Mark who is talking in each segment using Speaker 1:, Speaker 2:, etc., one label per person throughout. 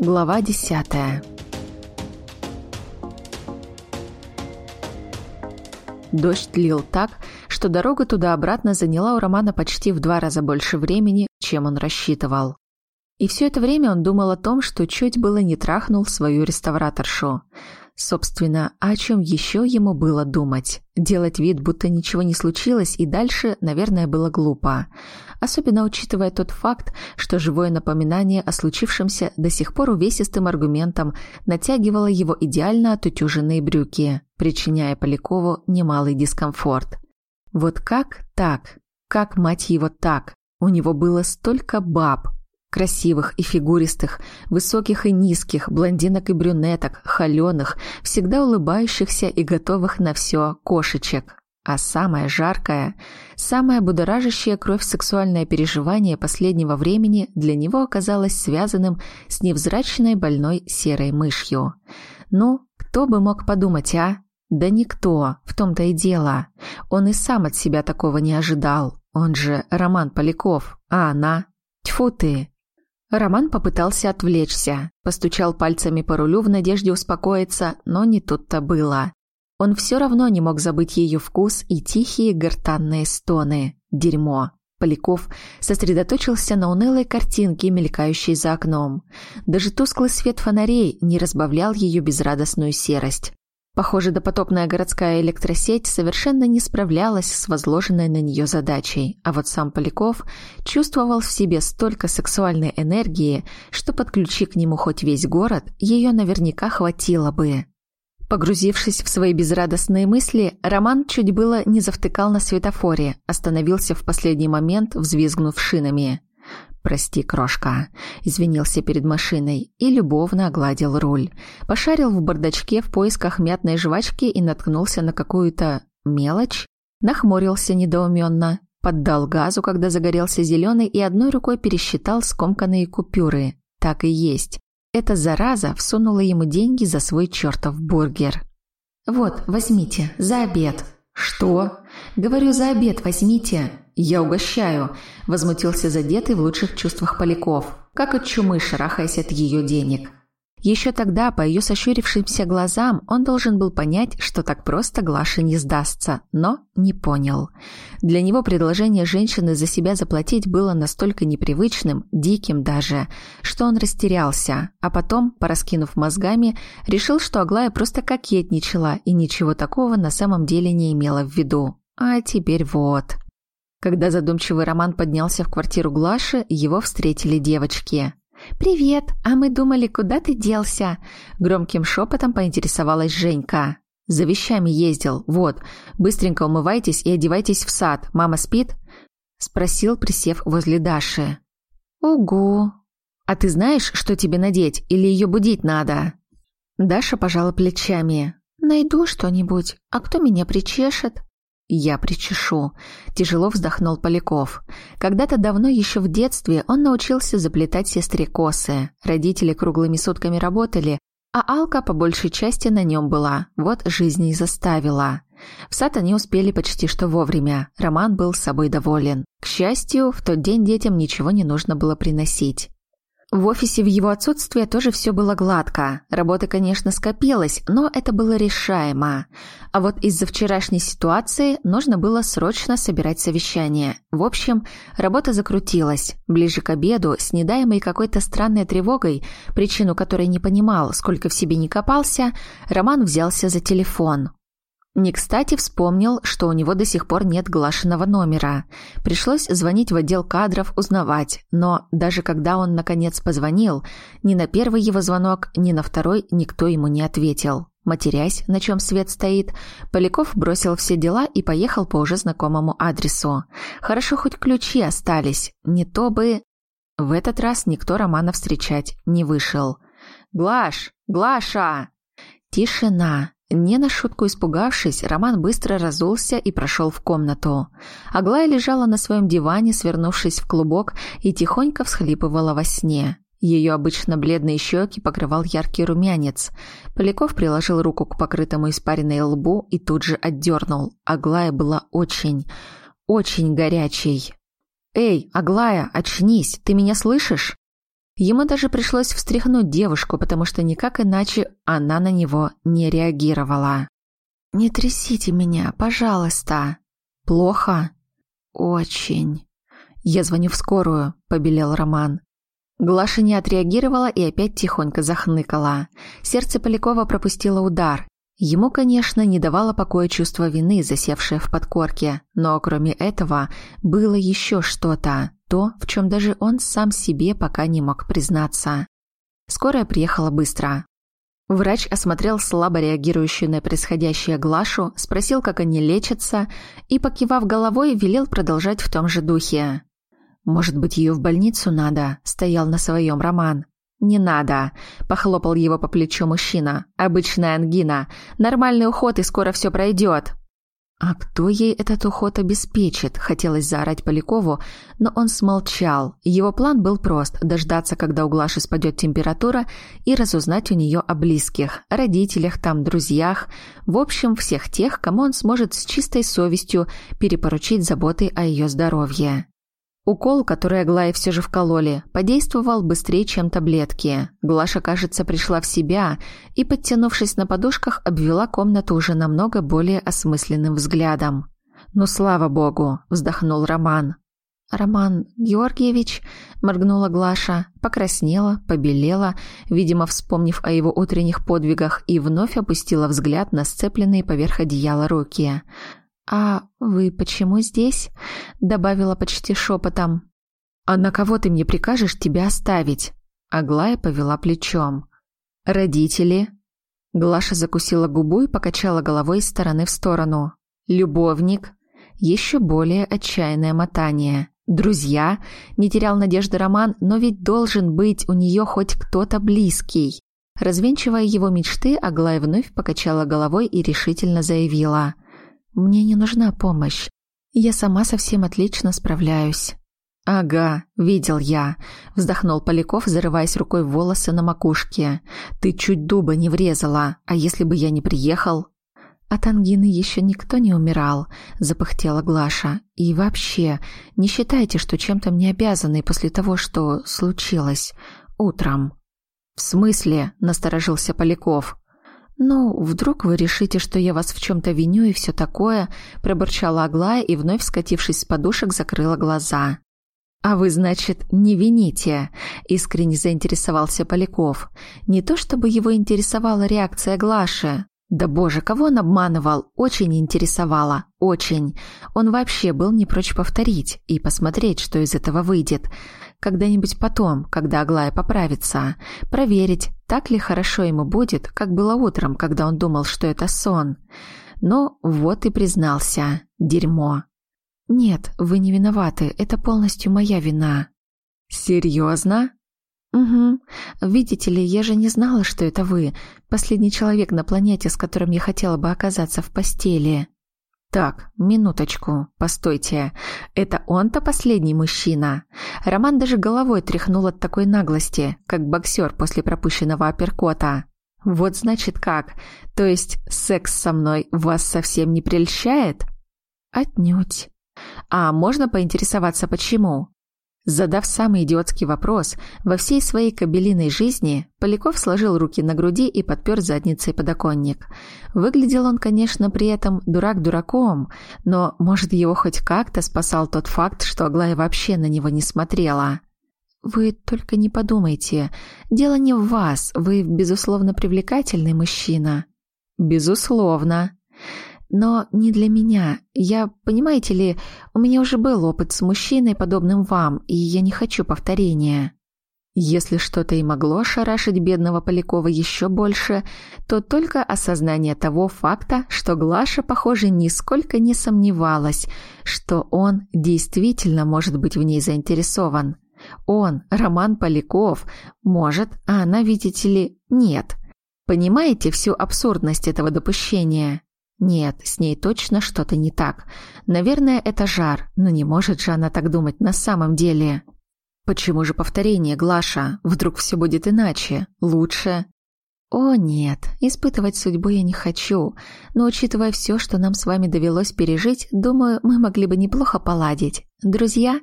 Speaker 1: Глава десятая. Дождь лил так, что дорога туда-обратно заняла у Романа почти в два раза больше времени, чем он рассчитывал. И все это время он думал о том, что чуть было не трахнул свою реставраторшу. Собственно, о чем еще ему было думать? Делать вид, будто ничего не случилось, и дальше, наверное, было глупо. Особенно учитывая тот факт, что живое напоминание о случившемся до сих пор увесистым аргументом натягивало его идеально отутюженные брюки, причиняя Полякову немалый дискомфорт. Вот как так? Как, мать его, так? У него было столько баб, Красивых и фигуристых, высоких и низких, блондинок и брюнеток, холеных, всегда улыбающихся и готовых на все кошечек. А самое жаркое, самое будоражащее кровь сексуальное переживание последнего времени для него оказалось связанным с невзрачной больной серой мышью. Ну, кто бы мог подумать, а? Да никто, в том-то и дело. Он и сам от себя такого не ожидал. Он же Роман Поляков, а она... Тьфу ты, Роман попытался отвлечься, постучал пальцами по рулю в надежде успокоиться, но не тут-то было. Он все равно не мог забыть ее вкус и тихие гортанные стоны. Дерьмо. Поляков сосредоточился на унылой картинке, мелькающей за окном. Даже тусклый свет фонарей не разбавлял ее безрадостную серость. Похоже, допотопная городская электросеть совершенно не справлялась с возложенной на нее задачей, а вот сам Поляков чувствовал в себе столько сексуальной энергии, что подключи к нему хоть весь город, ее наверняка хватило бы. Погрузившись в свои безрадостные мысли, Роман чуть было не завтыкал на светофоре, остановился в последний момент, взвизгнув шинами. «Прости, крошка», — извинился перед машиной и любовно огладил руль. Пошарил в бардачке в поисках мятной жвачки и наткнулся на какую-то мелочь. Нахмурился недоуменно, поддал газу, когда загорелся зеленый, и одной рукой пересчитал скомканные купюры. Так и есть. Эта зараза всунула ему деньги за свой чертов бургер. «Вот, возьмите, за обед». «Что?» «Говорю, за обед возьмите». «Я угощаю», – возмутился задетый в лучших чувствах Поляков, как от чумы шарахаясь от ее денег. Еще тогда, по ее сощурившимся глазам, он должен был понять, что так просто Глаша не сдастся, но не понял. Для него предложение женщины за себя заплатить было настолько непривычным, диким даже, что он растерялся, а потом, пораскинув мозгами, решил, что Аглая просто кокетничала и ничего такого на самом деле не имела в виду. А теперь вот. Когда задумчивый Роман поднялся в квартиру Глаши, его встретили девочки. «Привет! А мы думали, куда ты делся?» Громким шепотом поинтересовалась Женька. «За вещами ездил. Вот. Быстренько умывайтесь и одевайтесь в сад. Мама спит?» Спросил, присев возле Даши. «Угу. А ты знаешь, что тебе надеть? Или ее будить надо?» Даша пожала плечами. «Найду что-нибудь. А кто меня причешет?» «Я причешу», – тяжело вздохнул Поляков. Когда-то давно, еще в детстве, он научился заплетать сестре косы. Родители круглыми сутками работали, а Алка по большей части на нем была. Вот жизнь и заставила. В сад они успели почти что вовремя. Роман был с собой доволен. К счастью, в тот день детям ничего не нужно было приносить. В офисе в его отсутствие тоже все было гладко. Работа, конечно, скопилась, но это было решаемо. А вот из-за вчерашней ситуации нужно было срочно собирать совещание. В общем, работа закрутилась. Ближе к обеду, с недаемой какой-то странной тревогой, причину которой не понимал, сколько в себе не копался, Роман взялся за телефон. Не кстати вспомнил, что у него до сих пор нет глашенного номера. Пришлось звонить в отдел кадров, узнавать, но даже когда он наконец позвонил, ни на первый его звонок, ни на второй никто ему не ответил. Матерясь, на чем свет стоит, Поляков бросил все дела и поехал по уже знакомому адресу. Хорошо, хоть ключи остались, не то бы... В этот раз никто Романа встречать не вышел. «Глаш! Глаша!» Тишина. Не на шутку испугавшись, Роман быстро разулся и прошел в комнату. Аглая лежала на своем диване, свернувшись в клубок, и тихонько всхлипывала во сне. Ее обычно бледные щеки покрывал яркий румянец. Поляков приложил руку к покрытому испаренной лбу и тут же отдернул. Аглая была очень, очень горячей. «Эй, Аглая, очнись, ты меня слышишь?» Ему даже пришлось встряхнуть девушку, потому что никак иначе она на него не реагировала. «Не трясите меня, пожалуйста». «Плохо?» «Очень». «Я звоню в скорую», — побелел Роман. Глаша не отреагировала и опять тихонько захныкала. Сердце Полякова пропустило удар. Ему, конечно, не давало покоя чувство вины, засевшее в подкорке, но кроме этого было еще что-то, то, в чем даже он сам себе пока не мог признаться. Скорая приехала быстро. Врач осмотрел слабо реагирующую на происходящее Глашу, спросил, как они лечатся, и, покивав головой, велел продолжать в том же духе. «Может быть, ее в больницу надо?» – стоял на своем Роман. «Не надо», – похлопал его по плечу мужчина. «Обычная ангина. Нормальный уход, и скоро все пройдет». «А кто ей этот уход обеспечит?» – хотелось заорать Полякову, но он смолчал. Его план был прост – дождаться, когда у Глаши спадет температура, и разузнать у нее о близких, родителях, там, друзьях, в общем, всех тех, кому он сможет с чистой совестью перепоручить заботы о ее здоровье. Укол, который Аглае все же вкололи, подействовал быстрее, чем таблетки. Глаша, кажется, пришла в себя и, подтянувшись на подушках, обвела комнату уже намного более осмысленным взглядом. «Ну, слава богу!» – вздохнул Роман. «Роман Георгиевич?» – моргнула Глаша, покраснела, побелела, видимо, вспомнив о его утренних подвигах, и вновь опустила взгляд на сцепленные поверх одеяла руки. «А вы почему здесь?» — добавила почти шепотом. «А на кого ты мне прикажешь тебя оставить?» Аглая повела плечом. «Родители?» Глаша закусила губу и покачала головой из стороны в сторону. «Любовник?» Еще более отчаянное мотание. «Друзья?» Не терял надежды Роман, но ведь должен быть у нее хоть кто-то близкий. Развенчивая его мечты, Аглая вновь покачала головой и решительно заявила. Мне не нужна помощь. Я сама совсем отлично справляюсь. Ага, видел я, вздохнул Поляков, зарываясь рукой в волосы на макушке. Ты чуть дуба не врезала, а если бы я не приехал? От ангины еще никто не умирал, запыхтела Глаша. И вообще, не считайте, что чем-то мне обязаны после того, что случилось утром. В смысле? насторожился Поляков. «Ну, вдруг вы решите, что я вас в чем-то виню и все такое», пробурчала Аглая и, вновь скатившись с подушек, закрыла глаза. «А вы, значит, не вините?» – искренне заинтересовался Поляков. Не то чтобы его интересовала реакция Глаши. Да боже, кого он обманывал, очень интересовало, очень. Он вообще был не прочь повторить и посмотреть, что из этого выйдет. Когда-нибудь потом, когда Аглая поправится, проверить, так ли хорошо ему будет, как было утром, когда он думал, что это сон. Но вот и признался. Дерьмо. «Нет, вы не виноваты, это полностью моя вина». «Серьезно?» «Угу. Видите ли, я же не знала, что это вы, последний человек на планете, с которым я хотела бы оказаться в постели». Так, минуточку, постойте. Это он-то последний мужчина. Роман даже головой тряхнул от такой наглости, как боксер после пропущенного апперкота. Вот значит как. То есть секс со мной вас совсем не прельщает? Отнюдь. А можно поинтересоваться почему? Задав самый идиотский вопрос, во всей своей кабелиной жизни Поляков сложил руки на груди и подпер задницей подоконник. Выглядел он, конечно, при этом дурак дураком, но, может, его хоть как-то спасал тот факт, что Аглая вообще на него не смотрела. «Вы только не подумайте. Дело не в вас. Вы, безусловно, привлекательный мужчина». «Безусловно», но не для меня. Я, понимаете ли, у меня уже был опыт с мужчиной, подобным вам, и я не хочу повторения. Если что-то и могло ошарашить бедного Полякова еще больше, то только осознание того факта, что Глаша, похоже, нисколько не сомневалась, что он действительно может быть в ней заинтересован. Он, Роман Поляков, может, а она, видите ли, нет. Понимаете всю абсурдность этого допущения? Нет, с ней точно что-то не так. Наверное, это жар, но не может же она так думать на самом деле. Почему же повторение, Глаша? Вдруг все будет иначе, лучше? О нет, испытывать судьбу я не хочу, но учитывая все, что нам с вами довелось пережить, думаю, мы могли бы неплохо поладить. Друзья?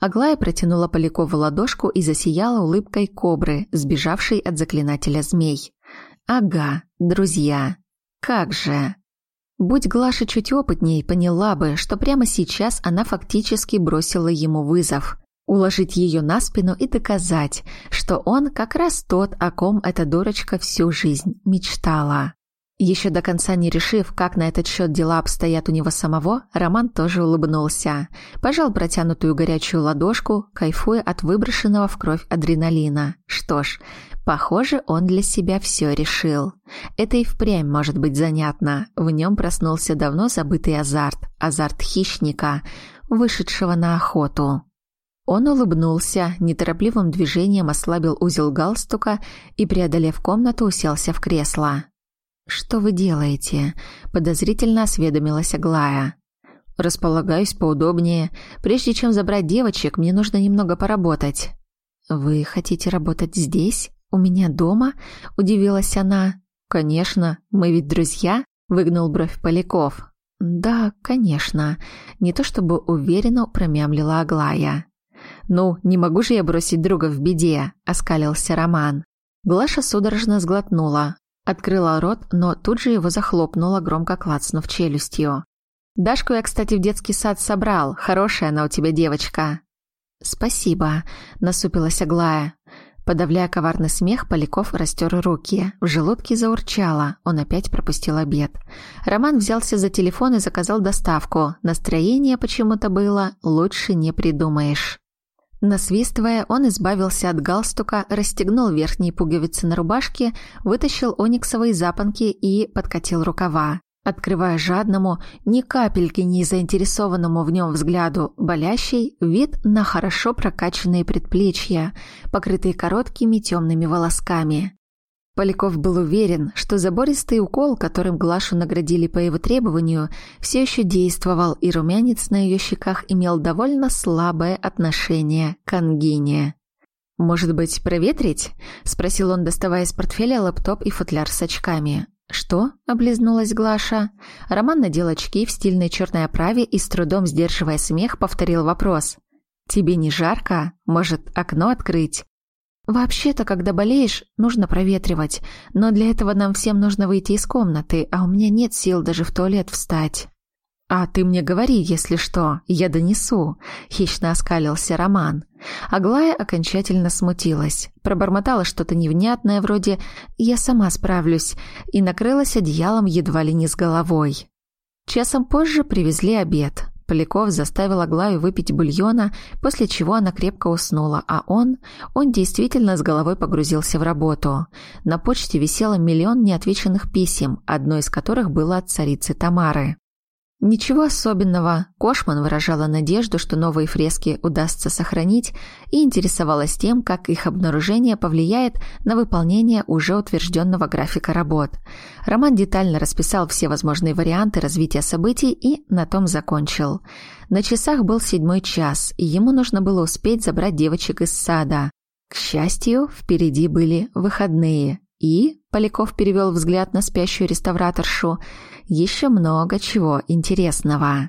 Speaker 1: Аглая протянула Полякову ладошку и засияла улыбкой кобры, сбежавшей от заклинателя змей. «Ага, друзья. Как же!» Будь Глаша чуть опытней, поняла бы, что прямо сейчас она фактически бросила ему вызов. Уложить ее на спину и доказать, что он как раз тот, о ком эта дурочка всю жизнь мечтала. Еще до конца не решив, как на этот счет дела обстоят у него самого, Роман тоже улыбнулся. Пожал протянутую горячую ладошку, кайфуя от выброшенного в кровь адреналина. Что ж, похоже, он для себя все решил. Это и впрямь может быть занятно. В нем проснулся давно забытый азарт. Азарт хищника, вышедшего на охоту. Он улыбнулся, неторопливым движением ослабил узел галстука и, преодолев комнату, уселся в кресло. «Что вы делаете?» – подозрительно осведомилась Аглая. «Располагаюсь поудобнее. Прежде чем забрать девочек, мне нужно немного поработать». «Вы хотите работать здесь? У меня дома?» – удивилась она. «Конечно, мы ведь друзья?» – выгнул бровь Поляков. «Да, конечно», – не то чтобы уверенно промямлила Аглая. «Ну, не могу же я бросить друга в беде», – оскалился Роман. Глаша судорожно сглотнула. Открыла рот, но тут же его захлопнула, громко клацнув челюстью. «Дашку я, кстати, в детский сад собрал. Хорошая она у тебя девочка». «Спасибо», — насупилась Аглая. Подавляя коварный смех, Поляков растер руки. В желудке заурчало. Он опять пропустил обед. Роман взялся за телефон и заказал доставку. Настроение почему-то было «лучше не придумаешь». Насвистывая, он избавился от галстука, расстегнул верхние пуговицы на рубашке, вытащил ониксовые запонки и подкатил рукава, открывая жадному, ни капельки не заинтересованному в нем взгляду, болящий вид на хорошо прокачанные предплечья, покрытые короткими темными волосками. Поляков был уверен, что забористый укол, которым Глашу наградили по его требованию, все еще действовал, и румянец на ее щеках имел довольно слабое отношение к ангине. «Может быть, проветрить?» – спросил он, доставая из портфеля лэптоп и футляр с очками. «Что?» – облизнулась Глаша. Роман надел очки в стильной черной оправе и, с трудом сдерживая смех, повторил вопрос. «Тебе не жарко? Может, окно открыть?» «Вообще-то, когда болеешь, нужно проветривать, но для этого нам всем нужно выйти из комнаты, а у меня нет сил даже в туалет встать». «А ты мне говори, если что, я донесу», — хищно оскалился Роман. Аглая окончательно смутилась, пробормотала что-то невнятное вроде «я сама справлюсь» и накрылась одеялом едва ли не с головой. Часом позже привезли обед. Поляков заставил Аглаю выпить бульона, после чего она крепко уснула, а он, он действительно с головой погрузился в работу. На почте висело миллион неотвеченных писем, одно из которых было от царицы Тамары. Ничего особенного. Кошман выражала надежду, что новые фрески удастся сохранить, и интересовалась тем, как их обнаружение повлияет на выполнение уже утвержденного графика работ. Роман детально расписал все возможные варианты развития событий и на том закончил. На часах был седьмой час, и ему нужно было успеть забрать девочек из сада. К счастью, впереди были выходные. И, Поляков перевел взгляд на спящую реставраторшу, еще много чего интересного.